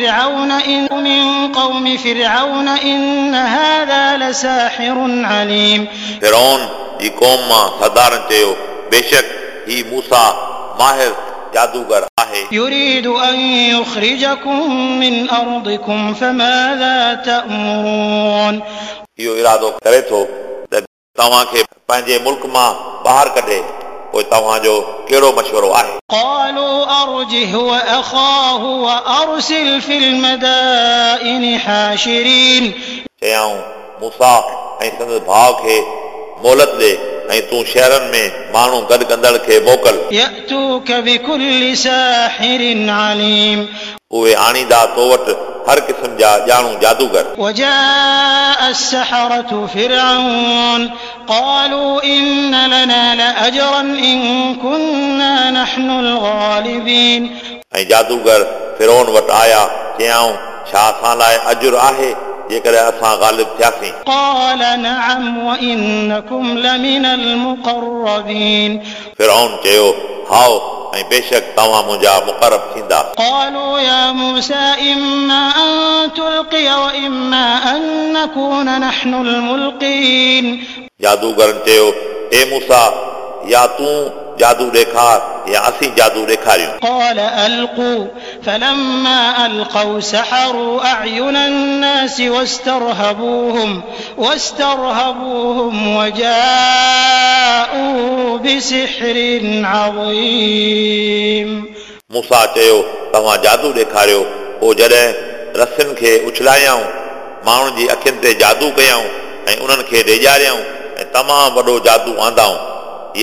فرعون إن من قوم فرعون إن هذا لساحر عليم. فرعون جي قوم مان سردارن چيو بيشڪ هي موسى ماهر جادوگر آهي يريد أن يخرجكم من أرضكم فماذا تأمرون؟ هو ارادو ڪري ٿو ته توهان کي پنهنجي ملڪ مان ٻاهر ڪڍي पोइ तव्हांजो कहिड़ो मशवरो आहे قالوا أرجه وأخاه وأرسل في المدائن حاشرين चयाऊं मूसा ऐं संदसि भाउ खे मोहलत ॾे ऐं तूं शहरनि में माण्हू गॾु कंदड़ खे मोकल يأتوك بكل ساحر عليم उहे आणींदा तो वटि हर क़िस्म जा ॼाणू जादूगर وجاء السحرة فرعون قالوا إن لنا لأجرا إن كنا نحن الغالبين ऐं जादूगर फिरोन वटि आया चयाऊं छा असां लाइ अजुर आहे غالب قال نعم وإنكم لمن المقربين. فرعون چيو هاو ऐं बेशक तव्हां मुंहिंजा مقرب थींदा قالوا يا موسى إما أن تلقي وإما أن نكون نحن الملقين. जादूगरनि चयो اي موسى या तूं जादू ॾेखार या असीं जादू ॾेखारियूं قال ألقوا فلما ألقوا سحروا أعين الناس واسترهبوهم واسترهبوهم وجاءوا بسحر عظيم मूसा चयो तव्हां जादू ॾेखारियो पोइ जॾहिं रसियुनि खे उछलायाऊं माण्हुनि जी अखियुनि ते जादू कयऊं ऐं उन्हनि खे ॾेजारियऊं ऐं तमामु वॾो जादू आंदाऊं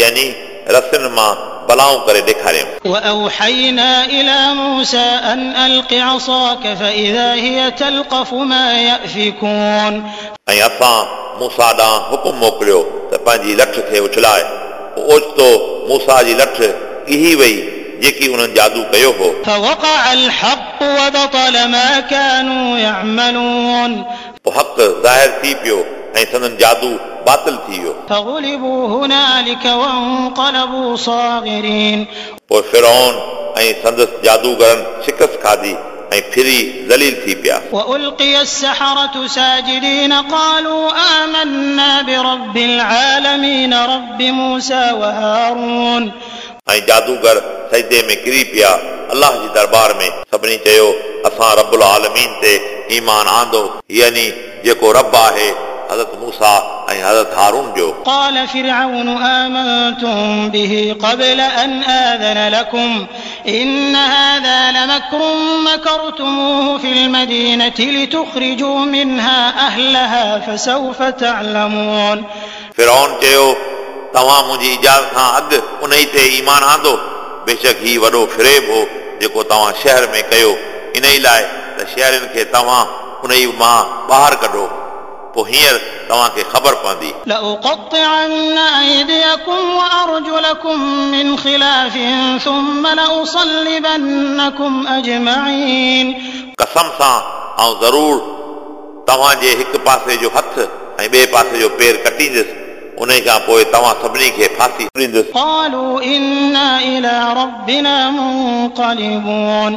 यानी रसियुनि मां बलाऊं करे ॾेखारियऊं وأوحينا إلى موسى أن ألق عصاك فإذا هي تلقف ما يأفكون ऐं असां मूसा ॾांहुं हुकुम मोकिलियो त पंहिंजी लठ खे उछलाए पोइ ओचितो मूसा जी लठ ॻिही वई जेकी उन्हनि जादू कयो हो فوقع الحق وبطل ما كانوا يعملون पोइ हक़ ज़ाहिर थी पियो ۽ سدن جادو باطل ٿي ويو. پوءِ فرعون ۽ سندس جادوگرن شڪست کاڌي جادوگر سجدي ۾ ڪري پيا الله جي درٻار ۾ سڀني چيو اسان رب العالمين تي ايمان آندو. يعني جيڪو رب آهي हज़रत मूसा ऐं हज़रत हारून जो قال فرعون آمنتم به قبل أن آذن لكم إن هذا لمكر مكرتموه في المدينة لتخرجوا منها أهلها فسوف تعلمون फिरौन चयो तव्हां मुंहिंजी इजाज़त खां अॻु उन ई ते ईमान आंदो बेशक ही वॾो फिरेब हो जेको तव्हां शहर में कयो इन ई लाइ त शहरनि खे तव्हां उन ई मां ॿाहिरि कढो पोइ हींअर तव्हांखे ख़बर पवंदी لأقطعن أيديكم وأرجلكم من خلاف ثم لأصلبنكم أجمعين कसम सां ऐं ज़रूर तव्हांजे हिकु पासे जो हथु ऐं ॿिए पासे जो पेर कटींदुसि उन खां पोइ तव्हां सभिनी खे फांसी ॾींदुसि قالوا إنا إلى ربنا منقلبون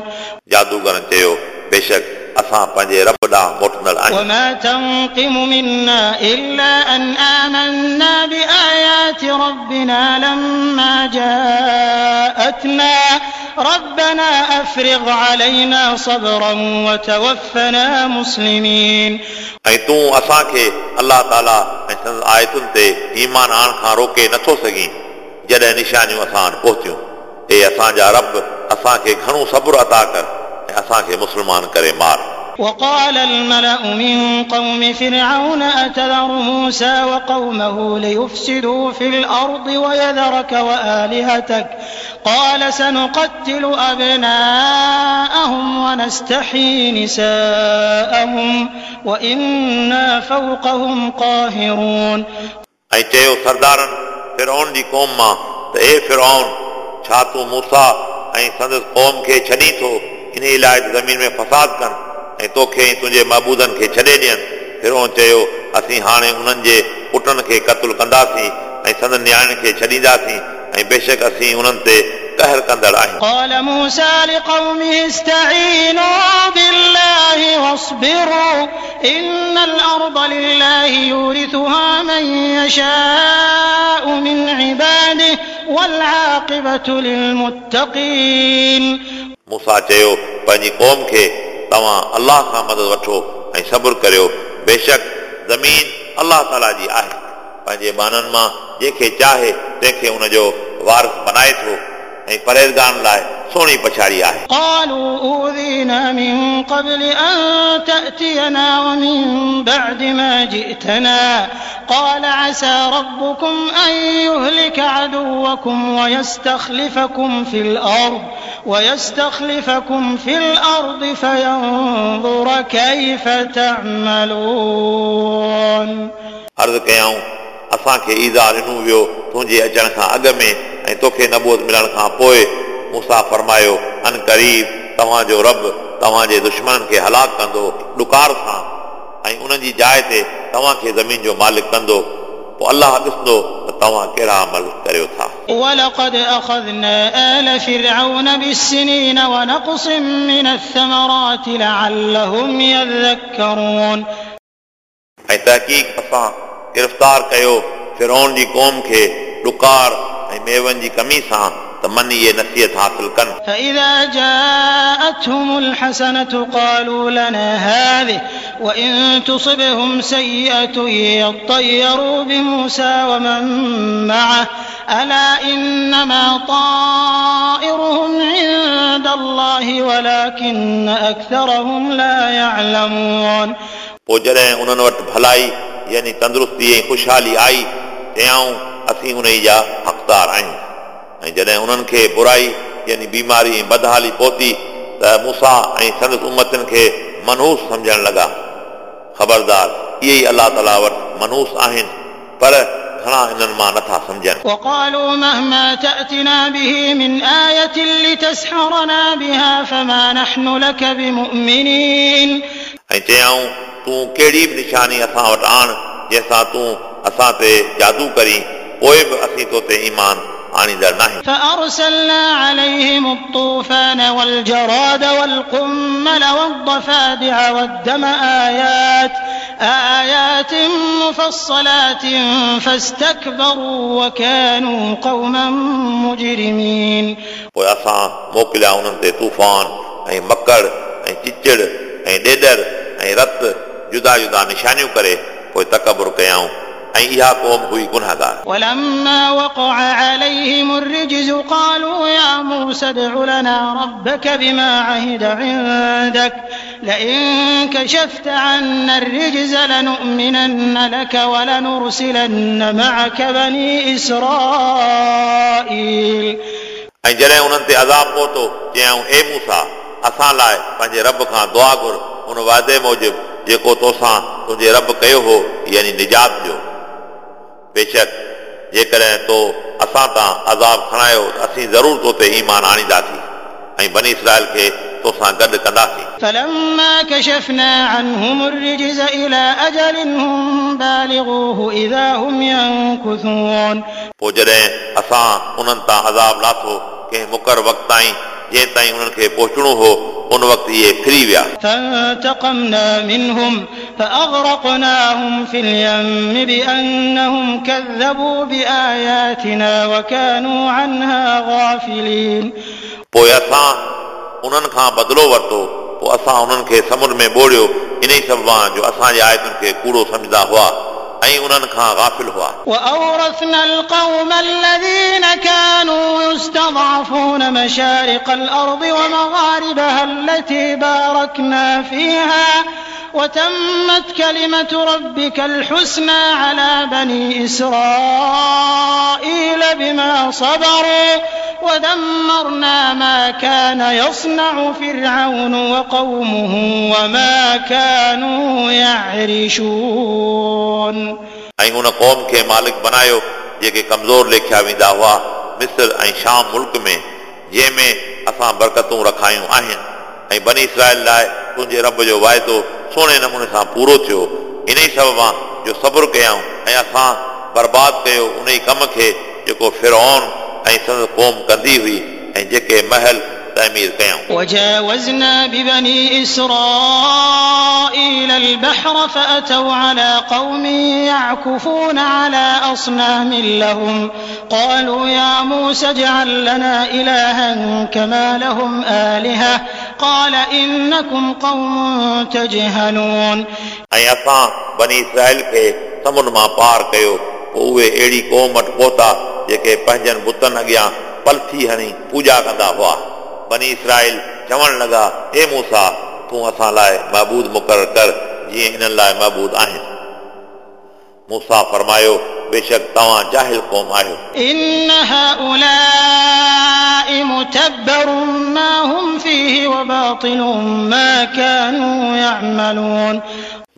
जादूगरनि चयो बेशक असां पंहिंजे रब ॾांहुं मोटंदड़ आहियूं وما تنقم منا إلا أن آمنا بآيات ربنا لما جاءتنا ربنا أفرغ علينا صبرا وتوفنا مسلمين ऐं तूं असांखे अलाह ताला ऐं संदसि आयतुनि ते ईमान आण खां रोके नथो सघीं जॾहिं निशानियूं असां वटि पहुतियूं हे असांजा रब असांखे घणो सब्र अता कर ऐं असांखे मुस्लमान करे मार وقال الملأ من قوم فرعون أتذر موسى وقومه ليفسدوا في الأرض ويذرك وآلهتك قال سنقتل أبناءهم ونستحيي نساءهم وإنا فوقهم قاهرون ऐं चयो सरदारनि फिरौन जी क़ौम मां त ए फिरौन छा तूं मूसा ऐं संदसि क़ौम खे छॾी थो इन लाइ त ज़मीन में फसाद कनि ऐं तोखे ऐं तुंहिंजे महबूदनि खे छॾे ॾियनि फिरौन चयो असीं हाणे उन्हनि जे पुटनि खे क़तलु कंदासीं ऐं संदनि न्याणियुनि खे छॾींदासीं ऐं बेशक असीं उन्हनि ते कहर कंदड़ आहियूं قال موسى لقومه استعينوا بالله واصبروا إن الأرض لله يورثها من يشاء من عباده والعاقبة للمتقين मूसा चयो पंहिंजी क़ौम खे توهان الله کان مدد وٺو ۽ صبر ڪريو. بيشڪ زمين الله تعاليٰ جي آهي. پنهنجي بانهن مان جنهن کي چاهي تنهن کي هن جو وارث بنائي ٿو. ۽ پرهيزگارن لاءِ سهڻي پڇاڙي آهي۔ قالوا أوذينا من قبل أن تأتينا ومن بعد ما جئتنا. قال عسى ربكم أن يهلك عدوكم ويستخلفكم في الأرض ويستخلفكم في الأرض فينظر كيف تعملون. عرض کیاؤں اساں کے ایذا ڏنو ويو تنهنجي اچڻ کان اڳ ۾۽ توکي نبوت ملڻ پوئے मूंसां फरमायो अन क़रीब तव्हांजो रब तव्हांजे दुश्मन खे हलाक कंदो ॾुकार सां ऐं उन्हनि जी जाइ ते तव्हांखे ज़मीन जो मालिक कंदो पोइ अलाह ॾिसंदो त तव्हां कहिड़ा अमल करियो था ولقد أخذنا آل فرعون بالسنين ونقص من الثمرات لعلهم يذكرون ऐं तहक़ीक़ असां गिरफ़्तार कयो फिरोन जी क़ौम खे ॾुकार ऐं मेवनि जी कमी सां त मन इहे नसीहत हासिल कनि فإذا جاءتهم الحسنة قالوا لنا هذه وإن تصبهم سيئة يطيروا بموسى ومن معه ألا إنما طائرهم عند الله ولكن أكثرهم لا يعلمون पोइ जॾहिं उन्हनि वटि भलाई यानी तंदुरुस्ती ऐं ख़ुशहाली आई चयाऊं असीं उन जा हक़दार आहियूं ऐं जॾहिं उन्हनि खे बुराई यानी बीमारी ऐं बदहाली पहुती त मूंसा ऐं संदसि उमतनि खे मनहूस सम्झण लॻा ख़बरदार इहे ई अलाह ताला वटि मनहूस आहिनि पर घणा इन्हनि मां नथा सम्झनि وقالوا مهما تأتنا به من آية لتسحرنا بها فما نحن لك بمؤمنين ऐं चयाऊं तूं कहिड़ी बि निशानी असां वटि आण जंहिंसां तूं असां ते जादू करी पोइ बि असीं तो ते ईमान आणींदड़ नाहे فأرسلنا عليهم الطوفان والجراد والقمل والضفادع والدم آيات آيات مفصلات فاستكبروا وكانوا قوما مجرمين पोइ असां मोकिलिया उन्हनि ते तूफ़ान ऐं मकड़ ऐं चिचड़ ऐं ॾेॾर ऐं रत जुदा जुदा निशानियूं करे पोइ तकबुर कयाऊं ऐं इहा क़ौम हुई गुनाहगार ولما وقع عليهم الرجز قالوا يا موسى ادع لنا ربك بما عهد عندك لئن كشفت عنا الرجز لنؤمنن لك ولنرسلن معك بني إسرائيل ऐं जॾहिं उन्हनि ते अज़ाब पहुतो चयऊं ए मूसा असां लाइ पंहिंजे रब खां दुआ घुर उन वाइदे मूजिबि जेको तोसां तुंहिंजे रब कयो हो यानी निजात ॾियो बेशक जेकॾहिं तो असां तां अज़ाब खणायो त असीं ज़रूरु तो ते ईमान आणींदासीं ऐं बनी इसराइल खे तोसां गॾु कंदासीं فلما كشفنا عنهم الرجز إلى أجل هم بالغوه إذا هم ينكثون पोइ जॾहिं असां उन्हनि तां अज़ाब लाथो कंहिं मुक़र वक़्त ताईं जंहिं ताईं उन्हनि खे पहुचणो हो उन वक़्तु इहे फिरी विया فانتقمنا منهم فأغرقناهم في اليم بأنهم كذبوا بآياتنا وكانوا عنها غافلين पोइ असां उन्हनि खां बदिलो वरितो पोइ असां उन्हनि खे समुंड में ॿोड़ियो इन ई सबबु जो असांजे आयतुनि खे कूड़ो सम्झंदा हुआ ऐं उन्हनि खां गाफ़िल हुआ وأورثنا القوم الذين كانوا يستضعفون مشارق الأرض ومغاربها التي باركنا فيها وتمت كلمة ربك الحسنى على بني إسرائيل بما صبروا ودمرنا ما كان يصنع فرعون وقومه وما كانوا يعرشون ऐं हुन क़ौम खे मालिक बनायो जेके कमज़ोर लेखिया वेंदा हुआ मिस्र ऐं शाम मुल्क में जंहिंमें असां बरकतूं रखायूं आहिनि ऐं बनी इसराइल लाइ तुंहिंजे रब जो वाइदो सुहिणे नमूने सां पूरो थियो इन ई सबबु जो सब्र कयऊं ऐं असां बर्बाद कयो उन ई कम खे जेको फिरौन ऐं संदसि क़ौम कंदी हुई ऐं जेके महल تعمیر कयऊं وجاوزنا ببني إسرائيل البحر فأتوا على قوم يعكفون على أصنام لهم قالوا يا موسى اجعل لنا إلها كما لهم آلهة قال إنكم قوم تجهلون ऐं असां बनी इसराइल खे समुंड मां पार कयो पोइ उहे अहिड़ी क़ौम वटि पहुता जेके पंहिंजनि बुतनि अॻियां पलथी हणी पूॼा कंदा हुआ बनी इसराइल चवणु लॻा हे मूसा तूं असां लाइ महबूद मुक़ररु कर जीअं इन्हनि लाइ महबूद आहिनि मूसा फरमायो बेशक तव्हां जाहिल क़ौम आहियो وباطل ما كانوا يعملون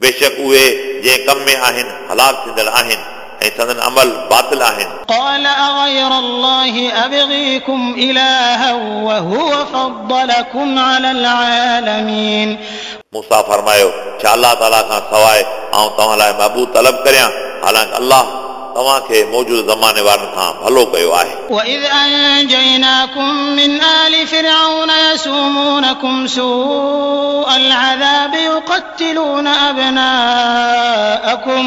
बेशक उहे जंहिं कम में आहिनि हलाक थींदड़ आहिनि ऐं संदन अमल बातिल आहिनि قال أغير الله أبغيكم إلها وهو فضلكم على العالمين मूसा फरमायो छा अलाह ताला खां सवाइ आउं तव्हां लाइ महबूब तलब करियां हालांकि अलाह तव्हांखे मौजूदु ज़माने वारनि खां भलो कयो आहे وإذ أنجيناكم من آل فرعون يسومونكم سوء العذاب يقتلون أبناءكم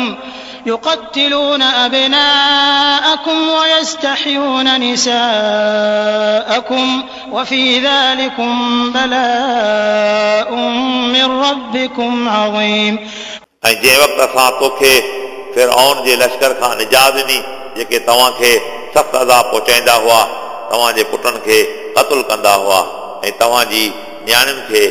يقتلون أبناءكم ويستحيون نساءكم وفي ذلكم بلاء من ربكم عظيم ऐं जंहिं वक़्तु असां तोखे فرعون جي لشڪر کان نجات ڏني جيڪي توهان کي سخت ايذا پهچائيندا هئا توهان جي پٽن کي قتل ڪندا هئا ۽ توهان جي نياڻين کي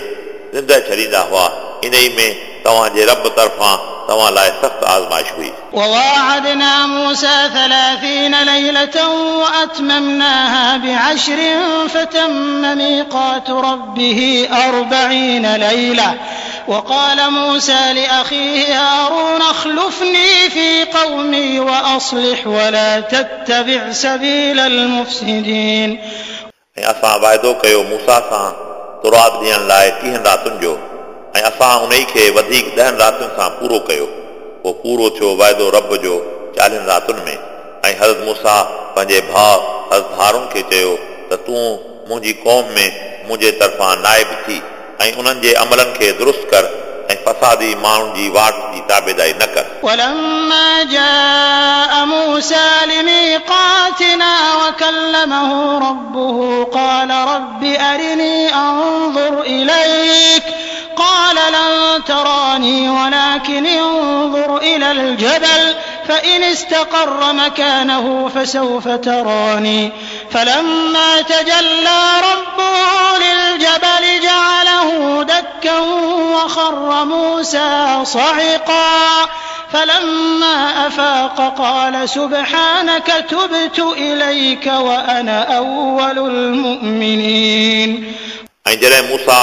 زنده ڇڏيندا هئا. ان ئي ۾ توهان جي رب طرفان तव्हां लाइ सख़्तु आज़माइश हुई وواعدنا موسى ثلاثين ليلة وأتممناها بعشر فتم ميقات ربه أربعين ليلة وقال موسى لأخيه هارون اخلفني في قومي وأصلح ولا تتبع سبيل المفسدين ऐं असां वाइदो कयो मूसा सां तुरात ॾियण लाइ टीहनि रातुनि जो ۽ اسان ان ئي کي وڌيڪ ڏهن راتين سان پورو ڪيو. پوءِ پورو ٿيو واعدو رب جو چاليهن راتين ۾. ۽ حضرت موسيٰ پنهنجي ڀاءُ حضرت هارون کي چيو ته تون منهنجي قوم ۾ منهنجي طرفان نائب ٿي ۽ انهن جي عملن کي درست ڪر ऐं फसादी माण्हुनि जी वाट जी ताबेदारी न कर ولما جاء موسى لميقاتنا وكلمه ربه قال رب أرني أنظر إليك قال لن تراني ولكن انظر إلى الجبل فإن استقر مكانه فسوف تراني فلما تجلى ربه وخر موسى صعقا فلما أفاق قال سبحانك تبت إليك وأنا أول المؤمنين ऐं जॾहिं मूसा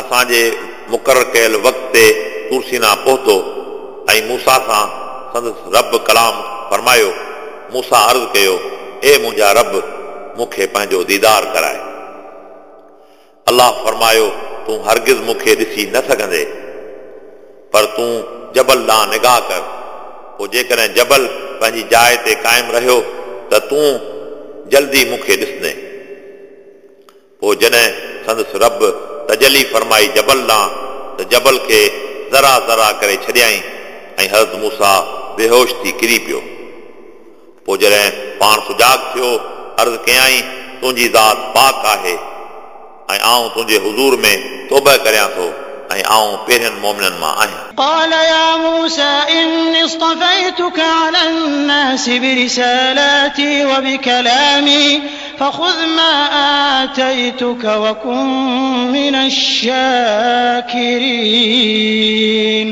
असांजे मुक़ररु कयल वक़्त ते तुरसीना पहुतो ऐं मूसा सां संदसि रब कलाम फरमायो मूसा अर्ज़ु कयो ए मुंहिंजा रब मूंखे पंहिंजो दीदार कराए अलाह फरमायो تون هرگز مون کي ڏسي نه سگهندي. پر تون جبل ڏانهن نگاهه ڪر. پوءِ جيڪڏهن جبل پنهنجي جاءِ تي قائم رهيو ته تون جلدي مون کي ڏسندي. پوءِ جڏهن سندس رب تجلي فرمائي جبل ڏانهن ته جبل کي ذرا ذرا ڪري ڇڏيئين ۽ حضرت موسيٰ بيهوش ٿي ڪري پيو. پوءِ جڏهن پاڻ سجاڳ ٿيو عرض ڪيئي تنهنجي ذات پاڪ آهي ऐं आउं तुंहिंजे हुज़ूर में तौब करियां थो ऐं आउं पहिरियनि मोमिननि मां आहियां قال يا موسى إني اصطفيتك على الناس برسالاتي وبكلامي فخذ ما آتيتك وكن من الشاكرين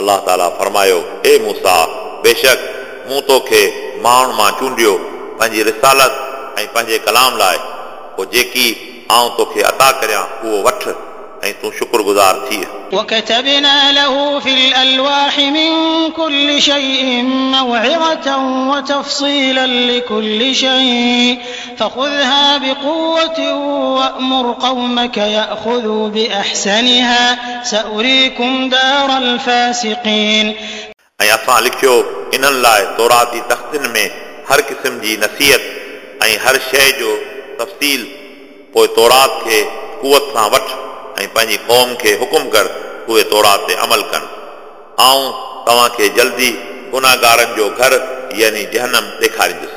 अलाह ताला फरमायो ए मूसा बेशक मूं तोखे माण्हुनि मां चूंडियो पंहिंजी रिसालत ऐं पंहिंजे कलाम लाइ पोइ जेकी आउं तोखे अता करियां उहो वठ ऐं तूं शुक्रगुज़ार थी وكتبنا له في الألواح من كل شيء موعظة وتفصيلا لكل شيء فخذها بقوة وأمر قومك يأخذوا بأحسنها سأريكم دار الفاسقين ऐं असां लिखियो इन्हनि लाइ तौराती तख़्तनि में हर क़िस्म जी नसीहत ऐं हर शइ जो तफ़सील پوءِ تورات کي قوت سان وٺ ۽ پنهنجي قوم کي حڪم ڪر اهي تورات تي عمل ڪن. ۽ توهان کي جلدي گناهگارن جو گهر يعني جهنم ڏيکاريندس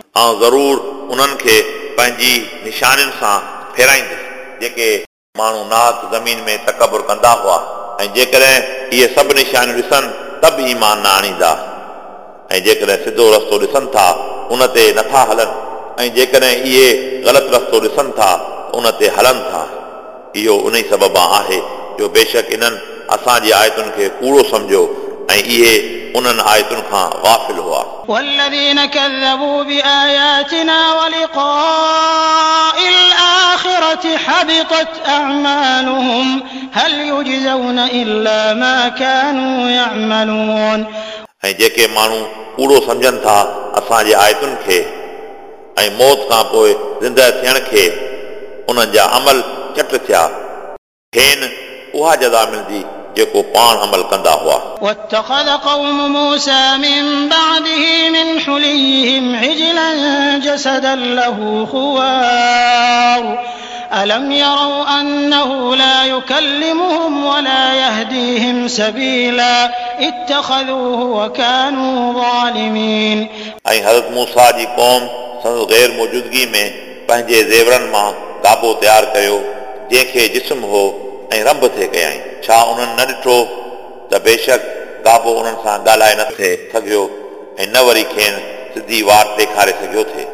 ۽ ضرور انهن کي پنهنجي نشانين سان فيرائيندس جيڪي ماڻهو ناٿ زمين ۾ تڪبر ڪندا هئا ۽ جيڪڏهن اهي سڀ نشانيون ڏسن ته به ايمان نه آڻيندا ۽ جيڪڏهن سڌو رستو ڏسن ٿا ان تي نٿا هلن ۽ جيڪڏهن اهي غلط رستو ڏسن ٿا ان تي هلن ٿا اهو ان ئي سبب آهي جو بيشڪ انهن اسان جي آيتن کي ڪوڙو سمجهو ۽ اهي उन्हनि आयतुनि खां वाफ़िल हुआ والذين كذبوا بآياتنا ولقاء الآخرة حبطت أعمالهم هل يجزون إلا ما كانوا يعملون ऐं जेके माण्हू कूड़ो सम्झनि था असांजे आयतुनि खे ऐं मौत खां पोइ ज़िंदह थियण खे उन्हनि जा अमल चट थिया खेनि उहा जज़ा मिलंदी जेको पाण अमल कंदा हुआ واتخذ قوم موسى من بعده من حليهم عجلا جسدا له خوار ألم يروا أنه لا يكلمهم ولا يهديهم سبيلا اتخذوه وكانوا ظالمين ऐं हज़रत मूसा जी क़ौम संदसि गैर मौजूदगी में पंहिंजे ज़ेवरनि मां गाबो तयारु कयो जंहिंखे जिस्म हो ऐं रंभ थिए कयाई छा उन्हनि न ॾिठो त बेशक गाबो उन्हनि सां ॻाल्हाए न थिए सघियो ऐं न वरी खेनि सिधी वाट ॾेखारे सघियो थिए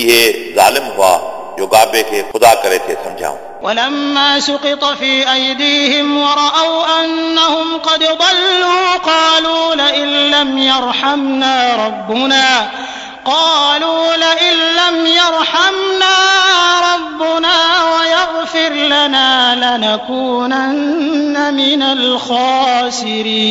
इहे ज़ालिम हुआ जो गाबे खे ख़ुदा करे थिए सम्झाऊं ولما سقط في أيديهم ورأوا أنهم قد ضلوا قالوا لئن لم يرحمنا ربنا قالوا لئن لم يرحمنا ربنا ويغفر لنا لنكونن من الخاسرين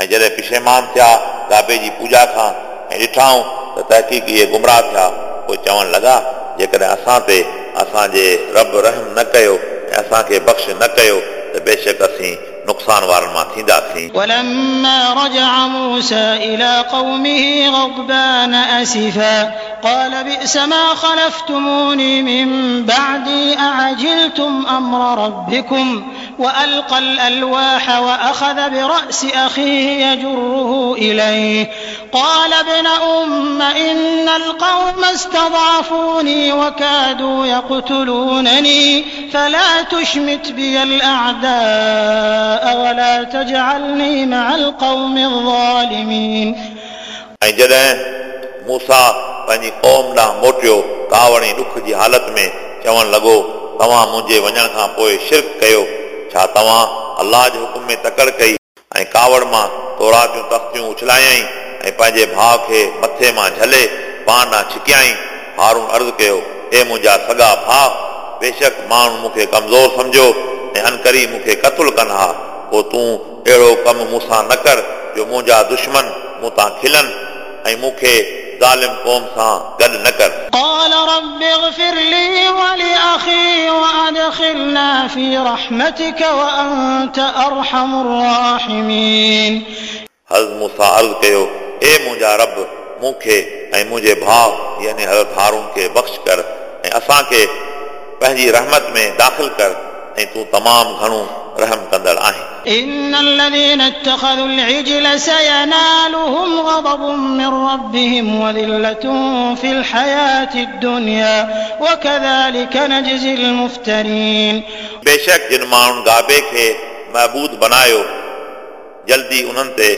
ऐं जॾहिं पिशेमान थिया गाबे जी पूॼा खां ऐं ॾिठाऊं त तहक़ीक़ इहे गुमराह थिया पोइ चवणु लॻा जेकॾहिं असां ते असांजे रब रहम न कयो ऐं असांखे बख़्श न कयो त बेशक असीं नुक़सान वारनि मां थींदासीं ولما رجع موسى إلى قومه غضبان أسفا قال بئس ما خلفتموني من بعدي أعجلتم أمر ربكم وألقى الألواح وأخذ برأس أخيه يجره إليه قال ابن أم إن القوم استضعفوني وكادوا يقتلونني فلا تشمت بي الأعداء ولا تجعلني مع القوم الظالمين ऐं जॾहिं मूसा पंहिंजी क़ौम ॾांहुं मोटियो कावड़ी ॾुख जी हालत में चवणु लॻो तव्हां मुंहिंजे वञण खां पोइ शिरक कयो छा तव्हां अलाह जे हुकुम में तकड़ कई ऐं कावड़ मां तोरा जूं तख़्तियूं उछलायई ऐं पंहिंजे भाउ खे मथे मां झले पाण ॾांहुं छिकियाई हारून अर्ज़ु कयो हे मुंहिंजा सॻा भाउ बेशक माण्हू मूंखे कमज़ोर सम्झो ऐं अनकरी मूंखे क़तलु कनि हा पोइ तूं अहिड़ो कमु मूंसां न कर जो मुंहिंजा दुश्मन मूं तां खिलनि ऐं मूंखे ظالم قوم सां गॾु न कर قال رب اغفر لي ولأخي وأدخلنا في رحمتك وأنت أرحم الراحمين हज़रत मूंसां अर्ज़ु कयो ए मुंहिंजा रब मूंखे ऐं मुंहिंजे भाउ यानी हज़रत हारून खे बख़्श कर ऐं असांखे पंहिंजी रहमत में दाख़िल कर ऐं तूं तमामु घणो रहम कंदड़ आहीं إن الذين اتخذوا العجل سينالهم غضب من ربهم وذلة في الحياة الدنيا وكذلك نجزي المفترين बेशक जिन माण्हुनि गाबे खे महबूद बनायो जल्दी उन्हनि ते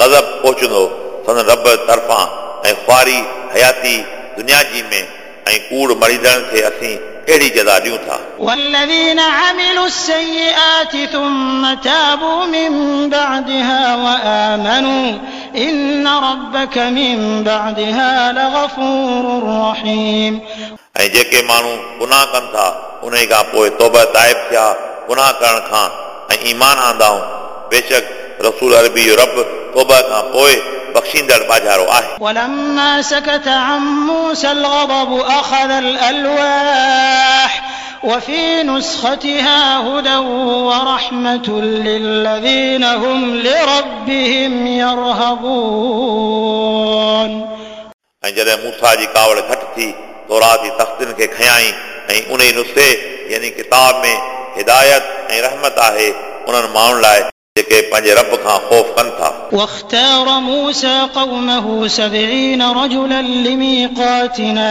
गज़ब पहुचंदो संदन रब तरफ़ां ऐं ख्वारी हयाती दुनिया जी में ऐं कूड़ मरीदड़नि खे असीं अहिड़ी जज़ा ॾियूं था والذين عملوا السيئات ثم تابوا من بعدها وآمنوا إن ربك من بعدها لغفور رحيم ऐं जेके माण्हू गुनाह कनि था उन खां पोइ तौबा ताइब थिया गुनाह करण खां ऐं ईमान आंदाऊं बेशक रसूल अरबी जो रब तौबा खां पोइ बख़्शींदड़ ॿाझारो आहे ولما سكت عن موسى الغضب أخذ الألواح وفي نسختها هدى ورحمة للذين هم لربهم يرهبون ऐं जॾहिं मूसा जी कावड़ घटि थी तौरात जी तख़्तनि खे खयाई ऐं उन ई नुस्ख़े यानी किताब में हिदायत ऐं रहमत आहे उन्हनि माण्हुनि लाइ जेके पंहिंजे रब खां ख़ौफ़ कनि था واختار موسى قومه سبعين رجلا لميقاتنا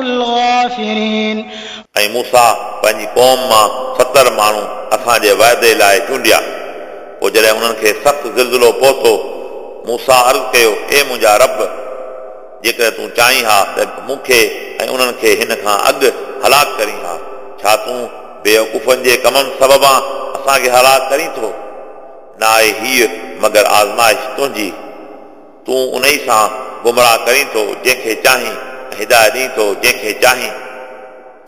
الغافرين ऐं मूसा पंहिंजी क़ौम मां सतरि माण्हू असांजे वाइदे लाइ चूंडिया पोइ जॾहिं उन्हनि खे सख़्तु ज़िलज़िलो पहुतो मूसा अर्ज़ु कयो ए मुंहिंजा रब जेकर तूं चाहीं हा त मूंखे ऐं उन्हनि खे हिन खां अॻु हलाक करीं हा छा तूं बेवकूफ़नि जे कमनि सबबां असांखे हलाक करीं थो न आहे हीअ मगर आज़माइश तुंहिंजी तूं उन ई सां गुमराह करीं थो जंहिंखे चाहीं ऐं हिदायत ॾीं थो जंहिंखे चाहीं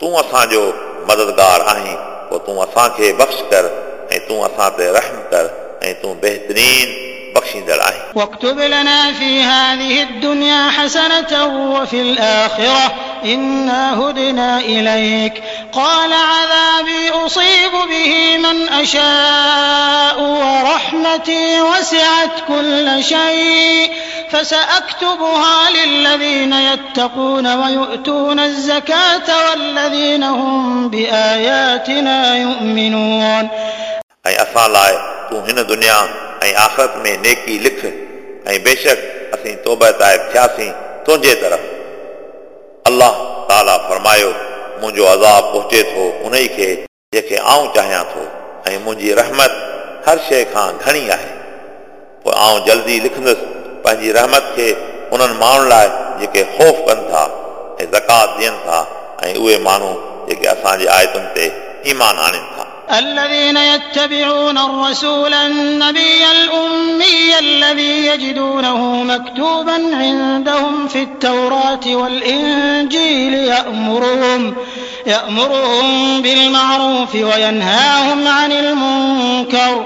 तूं असांजो मददगार आहीं पोइ तूं असांखे बख़्श कर ऐं तूं असां ते रहम कर ऐं तूं बहितरीन बख़्शींदड़ आहीं واكتب لنا في هذه الدنيا حسنة وفي الآخرة إنا هدنا إليك قال عذابي أصيب به من أشاء ورحمتي وسعت كل شيء فسأكتبها للذين يتقون ويؤتون الزكاة والذين هم بآياتنا يؤمنون ऐं असां लाइ तूं हिन दुनिया ऐं आख़िरत में नेकी लिख ऐं बेशक असीं तौबा ताइब थियासीं तुंहिंजे तरफ़ अलाह ताला फरमायो मुंहिंजो अज़ाब पहुचे थो उन ई खे जंहिंखे आऊं चाहियां थो ऐं मुंहिंजी रहमत हर शइ खां घणी आहे पोइ आउं जल्दी लिखंदुसि पंहिंजी रहमत खे उन्हनि माण्हुनि लाइ जेके ख़ौफ़ कनि था ऐं ज़कात ॾियनि था ऐं उहे माण्हू जेके असांजे आयतुनि ते ईमान आणनि था الذين يتبعون الرسول النبي الأمي الذي يجدونه مكتوبا عندهم في التوراة والإنجيل يأمرهم يأمرهم بالمعروف وينهاهم عن المنكر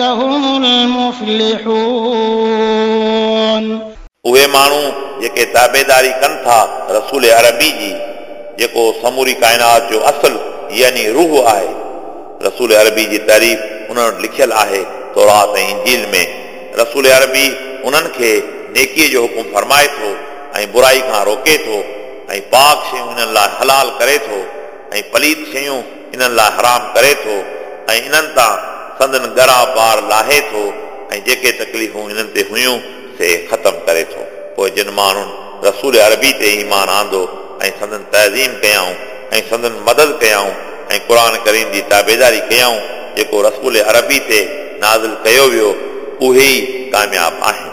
هم المفلحون उहे माण्हू जेके ताबेदारी कनि था रसूल अरबी जी जेको समूरी काइनात जो असुल यानी रूह आहे रसूल अरबी जी तारीफ़ उन्हनि लिखियल आहे तौरात ऐं इंजील में रसूल अरबी उन्हनि खे नेकीअ जो हुकुम फरमाए थो ऐं बुराई खां रोके थो ऐं पाक शयूं इन्हनि लाइ हलाल करे थो ऐं पलीत शयूं इन्हनि लाइ हराम करे थो ऐं इन्हनि तां سندن ڳرا بار لاهي ٿو ۽ جيڪي تڪليفون انهن تي هيون سي ختم ڪري ٿو. پوءِ جن ماڻهن رسول عربي تي ايمان آندو ۽ سندن تعظيم ڪيائون ۽ سندن مدد ڪيائون ۽ قرآن ڪريم جي تابيداري ڪيائون جيڪو رسول عربي تي نازل ڪيو ويو اهي ئي ڪامياب آهن